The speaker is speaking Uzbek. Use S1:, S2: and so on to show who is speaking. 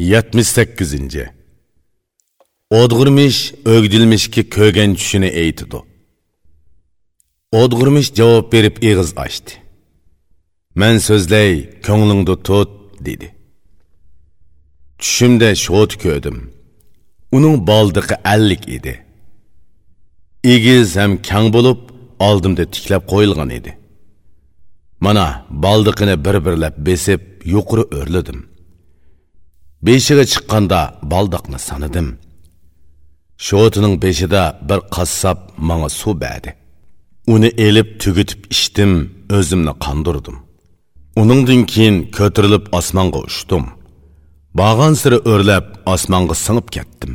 S1: 78. Odg'urmish ögdilmişki ko'rgan tushini aytidi. Odg'urmish javob berib eg'iz ochdi. Men so'zlay, ko'nglingda tut, dedi. Tushimda shot ko'rdim. Uning baldiqi 50 edi. Egiz ham kang bo'lib, oldimda tiklab qo'yilgan edi. Mana baldiqini bir-birlab besib, yuqori o'rladim. Beshiga chiqqanda baldoqni sanadim. Shotining beshida bir qassob manga suv berdi. Uni elib tugitib ichdim, o'zimni qondirdim. Uningdan keyin ko'tarilib osmonga uchdim. Bag'an siri o'rlab osmonga singib ketdim.